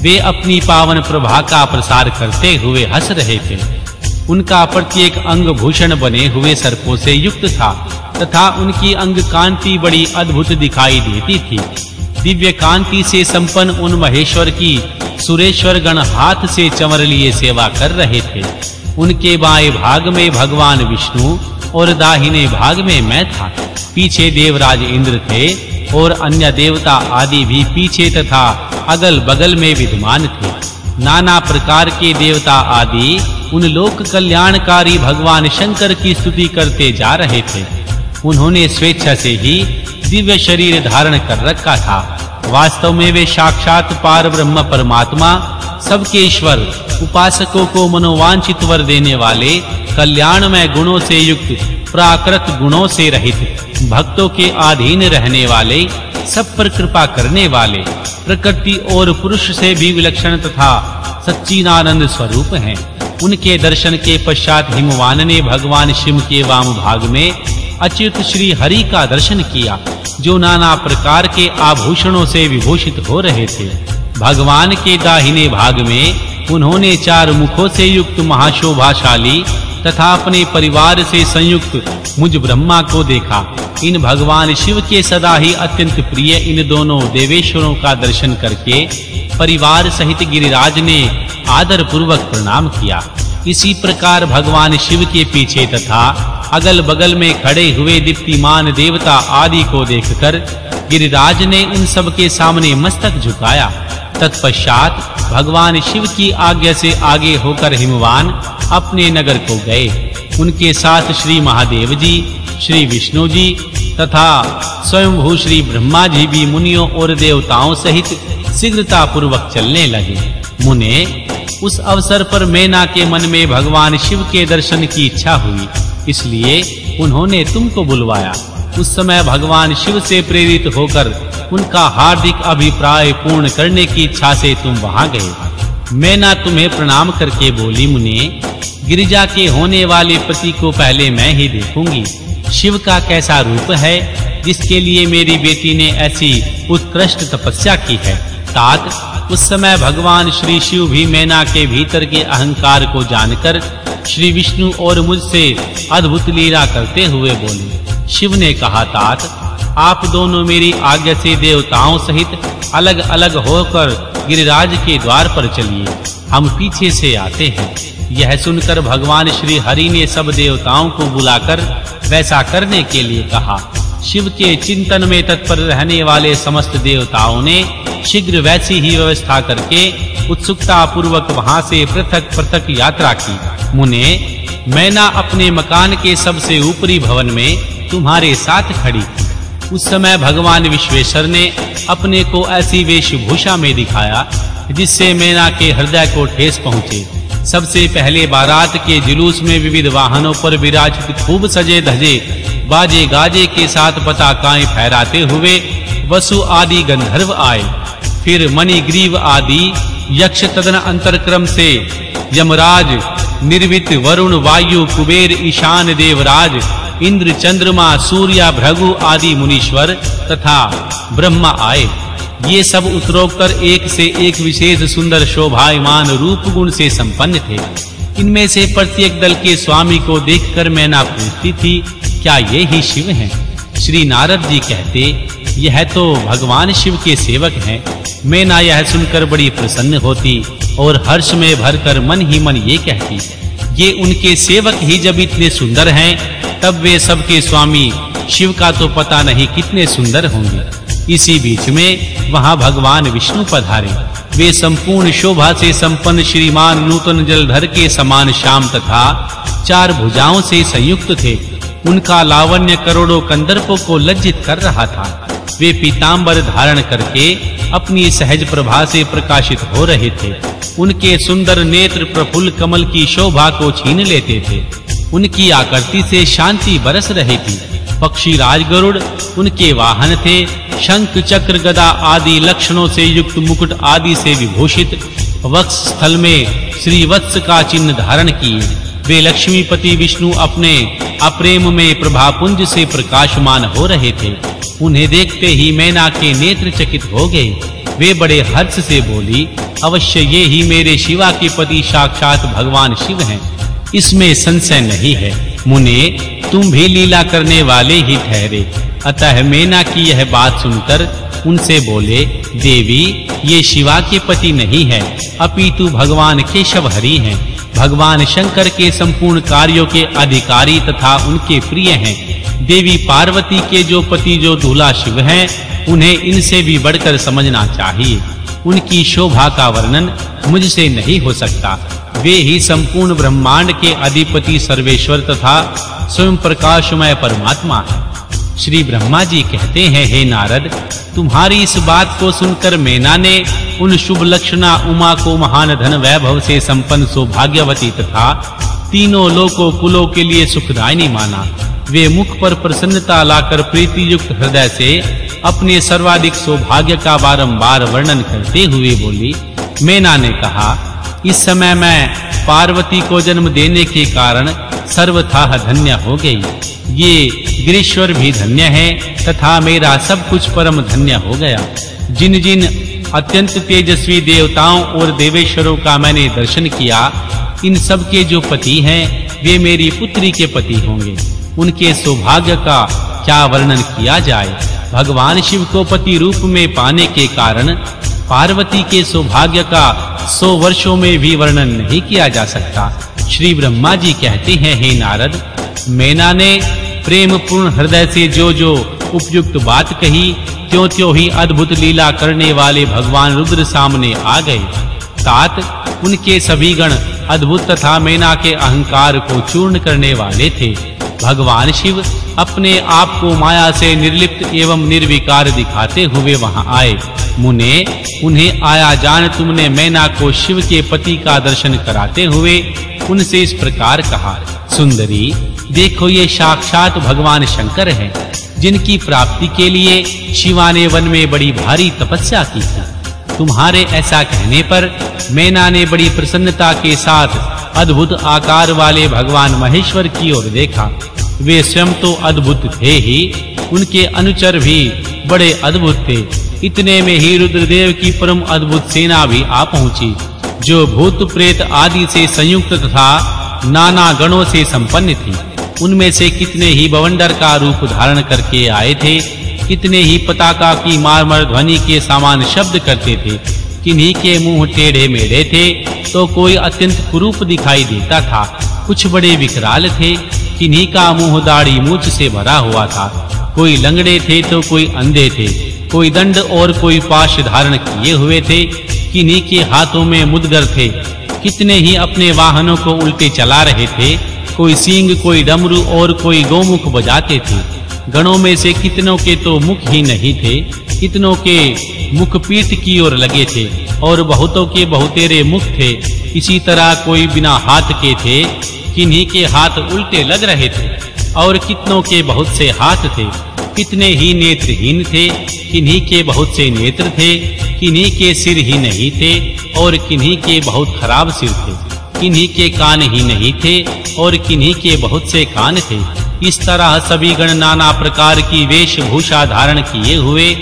वे अपनी पावन प्रभा का प्रसार करते हुए हंस रहे थे। उनका प्रत्येक अंग भूषण बने हुए सर्पों से युक्त था, तथा उनकी अंग कांति बड़ी अद्भुत दिखाई देती थी। दिव्य कांति से संपन्न उन महेश्वर की सुरेश्वर गण हाथ से चमर लिए सेवा कर रहे थे। उनके बाएँ भाग में भगवान विष्णु और दाहिने भाग में मैं था। पीछे देवराज इंद्र थे और अन्य देवता आदि भी पीछे तथा अगल-बगल में विद्यमान थे। नाना प्रकार के देवता आदि उन लोक कल्याणकारी भगवान शंकर की स्तुति करते जा रहे थे। उन्होंने स्वेच्छा से ही दिव्य शरीर धारण कर रखा था। वास्तव में वे साक्षात पार ब्रह्म परमात्मा, सबके ईश्वर, उपासकों को मनोवांछित वर देने वाले कल्याणमय गुणों से युक्त, प्राकृत गुणों से रहित, भक्तों के अधीन रहने वाले, सब पर कृपा करने वाले। प्रकृति और पुरुष से भी विलक्षण तथा सच्चिदानंद स्वरूप हैं। उनके दर्शन के पश्चात हिमवान ने भगवान शिव के वाम भाग में अच्युत श्री हरि का दर्शन किया, जो नाना प्रकार के आभूषणों से विभूषित हो रहे थे। भगवान के दाहिने भाग में उन्होंने चार मुखों से युक्त महाशोभाशाली तथा अपने परिवार से संयुक्त मुझ ब्रह्मा को देखा। इन भगवान शिव के सदा ही अत्यंत प्रिय इन दोनों देवेश्वरों का दर्शन करके परिवार सहित गिरिराज ने आदर पूर्वक प्रणाम किया। इसी प्रकार भगवान शिव के पीछे तथा अगल-बगल में खड़े हुए दीप्तिमान देवता आदि को देखकर गिरिराज ने उन सब के सामने मस्तक झुकाया। तत्पश्चात भगवान शिव की आज्ञा से आगे होकर हिमवान अपने नगर को गए। उनके साथ श्री महादेव जी श्री विष्णु जी तथा स्वयं भू श्री ब्रह्मा जी भी मुनियों और देवताओं सहित शीघ्रता पूर्वक चलने लगे। मुने, उस अवसर पर मैना के मन में भगवान शिव के दर्शन की इच्छा हुई। इसलिए उन्होंने तुमको बुलवाया। उस समय भगवान शिव से प्रेरित होकर उनका हार्दिक अभिप्राय पूर्ण करने की इच्छा से तुम वहाँ गए। मैना तुम्हें प्रणाम करके बोली, मुने, गिरिजा के होने वाले पति को पहले मैं ही देखूँगी। शिव का कैसा रूप है, जिसके लिए मेरी बेटी ने ऐसी उत्कृष्ट तपस्या की है। तात, उस समय भगवान श्री शिव भी मैना के भीतर के अहंकार को जानकर श्री विष्णु और मुझसे अद्भुत लीला करते हुए बोले। शिव ने कहा, तात, आप दोनों मेरी आज्ञा से देवताओं सहित अलग-अलग होकर गिरिराज के द्वार पर चलिए। हम पीछे से आते हैं। यह सुनकर भगवान श्री हरि ने सब देवताओं को बुलाकर वैसा करने के लिए कहा। शिव के चिंतन में तत्पर रहने वाले समस्त देवताओं ने शीघ्र वैसी ही व्यवस्था करके उत्सुकता पूर्वक वहाँ से पृथक-पृथक यात्रा की। मुने मैना अपने मकान के सबसे ऊपरी भवन में तुम्हारे साथ खड़ी थी। उस समय भगवान विश्वेश्वर ने अपने को ऐसी वेशभूषा में दिखाया, जिससे मैना के हृदय को ठेस पहुँचे। सबसे पहले बारात के जुलूस में विविध वाहनों पर विराजित खूब सजे धजे, बाजे गाजे के साथ पताकाएँ फहराते हुए वसु आदि गंधर्व आए। फिर मणिग्रीव आदि यक्ष तदन अंतरक्रम से यमराज, निर्वित वरुण, वायु, कुबेर, ईशान देवराज इंद्र चंद्रमा सूर्य, भृगु आदि मुनीश्वर तथा ब्रह्मा आए। ये सब उत्तरोत्तर एक से एक विशेष सुंदर शोभायमान रूप गुण से संपन्न थे। इनमें से प्रत्येक दल के स्वामी को देखकर मैना पूछती थी। क्या ये ही शिव हैं? श्री नारद जी कहते, यह तो भगवान शिव के सेवक हैं। मैना यह सुनकर बड़ी प्रसन्न होती और हर्ष में भरकर मन ही मन ये कहती, ये उनके सेवक ही जब इतने सुंदर हैं, तब वे सबके स्वामी, शिव का तो पता नहीं कितने सुंदर होंगे। इसी बीच में वहाँ भगवान विष्णु पधारे। वे संपूर्ण शोभा से संपन्न श्रीमान नूतन जलधर के समान श्याम तथा चार भुजाओं से संयुक्त थे। उनका लावण्य करोड़ों कंदर्पों को लज्जित कर रहा था। वे पीतांबर धारण करके अपनी सहज प्रभा से प्रकाशित हो रहे थे। उनके सुंदर नेत्र प्रफुल्ल कमल की शोभा को छीन लेते थे। उनकी आकृति से शांति बरस रही थी। पक्षी राजगरुड़ उनके वाहन थे। शंख, चक्र, गदा आदि लक्षणों से युक्त मुकुट आदि से विभूषित वक्ष स्थल में श्री वत्स का चिन्ह धारण किए। वे लक्ष्मीपति विष्णु अपने अप्रेम में प्रभापुंज से प्रकाशमान हो रहे थे। उन्हें देखते ही मैना के नेत्र चकित हो गए। वे बड़े हर्ष से बोली, अवश्य ये ही मेरे शिवा के पति साक्षात भगवान शिव हैं। इसमें संशय नहीं है। मुने, तुम भी लीला करने वाले ही ठहरे। अतः मेना की यह बात सुनकर उनसे बोले, देवी, ये शिवा के पति नहीं है, अपितु भगवान केशव हरि हैं। भगवान शंकर के संपूर्ण कार्यों के अधिकारी तथा उनके प्रिय हैं। देवी पार्वती के जो पति, जो दूल्हा शिव हैं, उन्हें इनसे भी बढ़कर समझना चाहिए। उनकी शोभा का वर्णन मुझसे नहीं हो सकता। वे ही संपूर्ण ब्रह्मांड के अधिपति सर्वेश्वर तथा स्वयं प्रकाशमय परमात्मा हैं। श्री ब्रह्मा जी कहते हैं, हे नारद, तुम्हारी इस बात को सुनकर मैना ने उन शुभ लक्षणा उमा को महान धन वैभव से संपन्न सौभाग्यवती तथा तीनों लोकों कुलों के लिए सुखदायिनी माना। वे मुख पर प्रसन्नता लाकर प्रीति युक्त हृदय से अपने सर्वाधिक सौभाग्य का बारंबार वर्णन करते हुए बोली, मैना ने कहा, इस समय मैं पार्वती को जन्म देने के कारण सर्वथा धन्य हो गई। ये गिरीश्वर भी धन्य है, तथा मेरा सब कुछ परम धन्य हो गया। जिन जिन अत्यंत तेजस्वी देवताओं और देवेश्वरों का मैंने दर्शन किया, इन सब के जो पति हैं, वे मेरी पुत्री के पति होंगे। उनके सौभाग्य का क्या वर्णन किया जाए? भगवान शिव को पति रूप में पाने के कारण पार्वती के सौभाग्य का सौ वर्षों में भी वर्णन नहीं किया जा सकता। श्री ब्रह्मा जी कहते हैं, हे नारद, मैना ने प्रेम पूर्ण हृदय से जो जो उपयुक्त बात कही त्यों त्यों ही अद्भुत लीला करने वाले भगवान रुद्र सामने आ गए। तात उनके सभी गण अद्भुत तथा मैना के अहंकार को चूर्ण करने वाले थे। भगवान शिव अपने आप को माया से निर्लिप्त एवं निर्विकार दिखाते हुए वहाँ आए। मुने, उन्हें आया जान तुमने मैना को शिव के पति का दर्शन कराते हुए उनसे इस प्रकार कहा, सुंदरी देखो ये साक्षात भगवान शंकर हैं, जिनकी प्राप्ति के लिए शिवा ने वन में बड़ी भारी तपस्या की थी। तुम्हारे ऐसा कहने पर मैना ने बड़ी प्रसन्नता के साथ अद्भुत आकार वाले भगवान महेश्वर की ओर देखा। वे स्वयं तो अद्भुत थे ही, उनके अनुचर भी बड़े अद्भुत थे। इतने में ही रुद्रदेव की परम अद्भुत सेना भी आ पहुँची, जो भूत प्रेत आदि से संयुक्त तथा नाना गणों से संपन्न थी। उनमें से कितने ही बवंडर का रूप धारण करके आए थे, कितने ही पताका की मारमर ध्वनि के समान शब्द करते थे, किन्हीं के मुँह टेढ़े मेढ़े थे तो कोई अत्यंत कुरूप दिखाई देता था। कुछ बड़े विकराल थे, किन्हीं का मुँह दाढ़ी मूछ से भरा हुआ था। कोई लंगड़े थे तो कोई अंधे थे। कोई दंड और कोई पाश धारण किए हुए थे, किन्हीं के हाथों में मुदगर थे। कितने ही अपने वाहनों को उल्टे चला रहे थे कोई सींग, कोई डमरू और कोई गोमुख बजाते थे। गणों में से कितनों के तो मुख ही नहीं थे, कितनों के मुख पीठ की ओर लगे थे, और बहुतों के बहुतेरे मुख थे। इसी तरह कोई बिना हाथ के थे, किन्हीं के हाथ उल्टे लग रहे थे, और कितनों के बहुत से हाथ थे। कितने ही नेत्रहीन थे, किन्हीं के बहुत से नेत्र थे, किन्हीं के सिर ही नहीं थे, और किन्हीं के बहुत खराब सिर थे। किन्हीं के कान ही नहीं थे और किन्हीं के बहुत से कान थे। इस तरह सभी गण नाना प्रकार की वेशभूषा धारण किए हुए,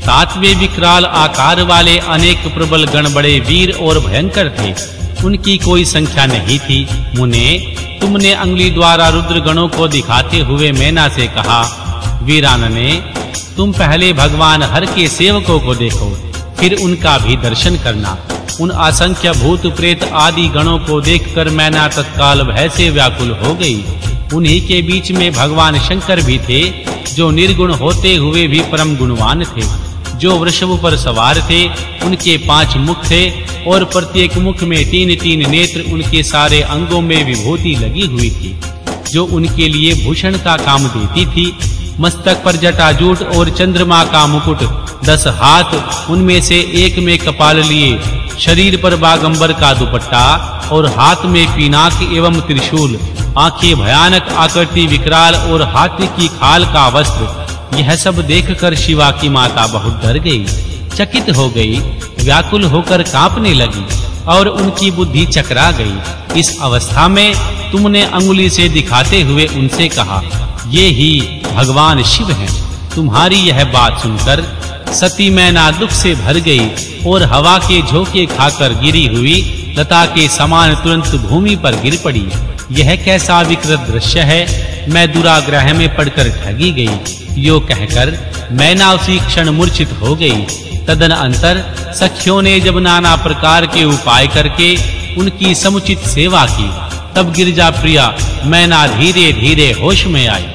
सातवें विकराल आकार वाले अनेक प्रबल गण बड़े वीर और भयंकर थे। उनकी कोई संख्या नहीं थी। मुने, तुमने अंगली द्वारा रुद्र गणों को दिखाते हुए मैना से कहा वीरानने तुम पहले भगवान हर के सेवकों को देखो, फिर उनका भी दर्शन करना। उन असंख्य भूत प्रेत आदि गणों को देखकर मैना तत्काल भय से व्याकुल हो गई। उन्हीं के बीच में भगवान शंकर भी थे, जो निर्गुण होते हुए भी परम गुणवान थे। जो वृषभ पर सवार थे, उनके पाँच मुख थे और प्रत्येक मुख में तीन तीन नेत्र उनके सारे अंगों में विभूति लगी हुई थी। जो उनके लिए भूषण का काम देती थी, मस्तक पर जटाजूट और चंद्रमा का मुकुट दस हाथ, उनमें से एक में कपाल लिए। शरीर पर बागंबर का दुपट्टा और हाथ में पीनाक एवं त्रिशूल। आँखें भयानक आकृति विकराल और हाथी की खाल का वस्त्र। यह सब देखकर शिवा की माता बहुत डर गई। चकित हो गई, व्याकुल होकर कांपने लगी और उनकी बुद्धि चकरा गई। इस अवस्था में तुमने अंगुली से दिखाते हुए उनसे कहा, ये ही भगवान शिव हैं। तुम्हारी यह बात सुनकर सती मैना दुख से भर गई, और हवा के झोंके खाकर गिरी हुई, लता के समान तुरंत भूमि पर गिर पड़ी। यह कैसा विकृत दृश्य है? मैं दुराग्रह में पड़कर ठगी गई। यो कहकर मैना उसी क्षण मूर्छित हो गई। तदन अंतर, सखियों ने जब नाना प्रकार के उपाय करके उनकी समुचित सेवा की, तब गिरजा प्रिया मैना धीरे धीरे होश में आई।